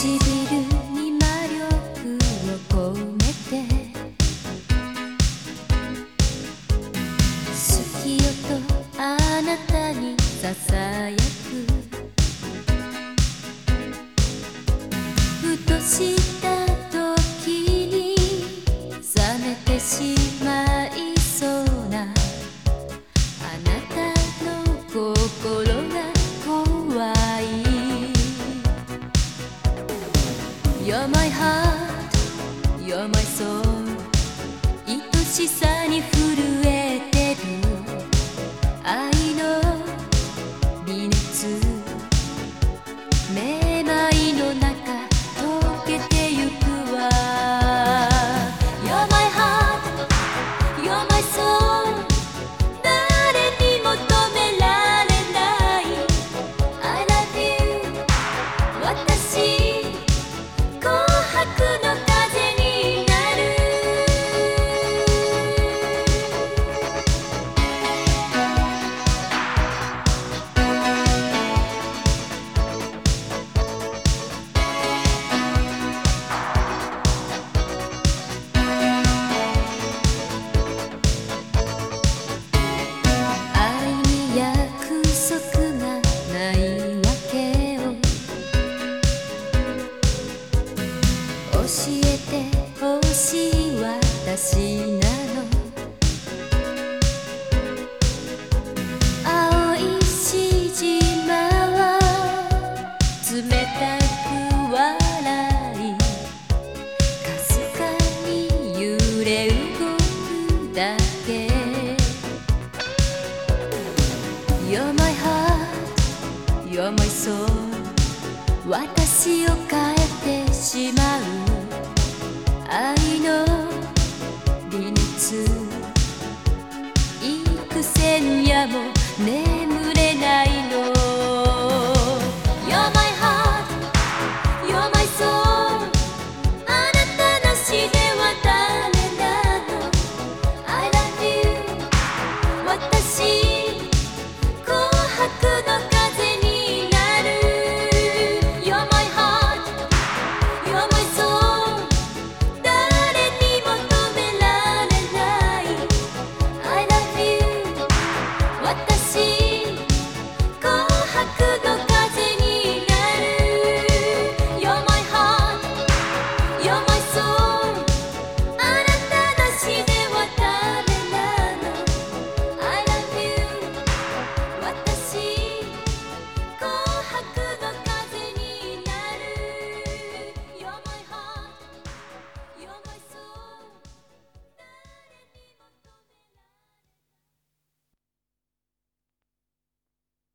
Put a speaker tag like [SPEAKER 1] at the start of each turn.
[SPEAKER 1] 唇に魔力を込めて好きよとあなたにささやくふとした時に冷めてしまう You're my heart, you're my soul 愛しさに震ええてほしい私なの。青いしじまは冷たく笑い。かすかに揺れ動くだけ。You're my heart, you're my soul 私を変えてしまう。Mais...